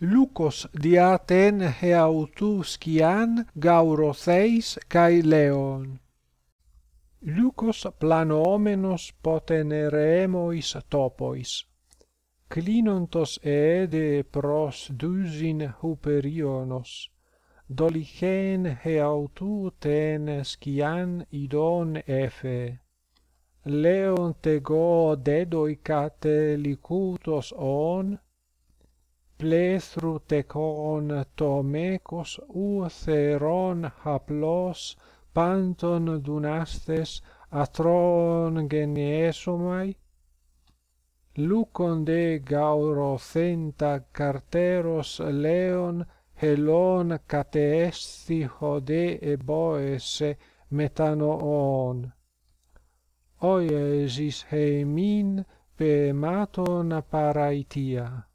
Lucos diaten heautu skian gaurotheis kai leon. Lucos planomenos poteneremois topois. Clinontos eede pros dusin huperionos. Dolichen heautu ten skian idon efe. Leon tego dedoicate licutos on, πλέστρουτεκον το μέκος ου θερόν χαπλός πάντων δουνάστες ατρών γενιέσωμαι, λούκον δε γαυροθέντα καρτέρος λέον χελόν κατεέσθηχο δε εμπόεσε μετανοών. Ωιεζης χεμήν πεμάτων παραητία.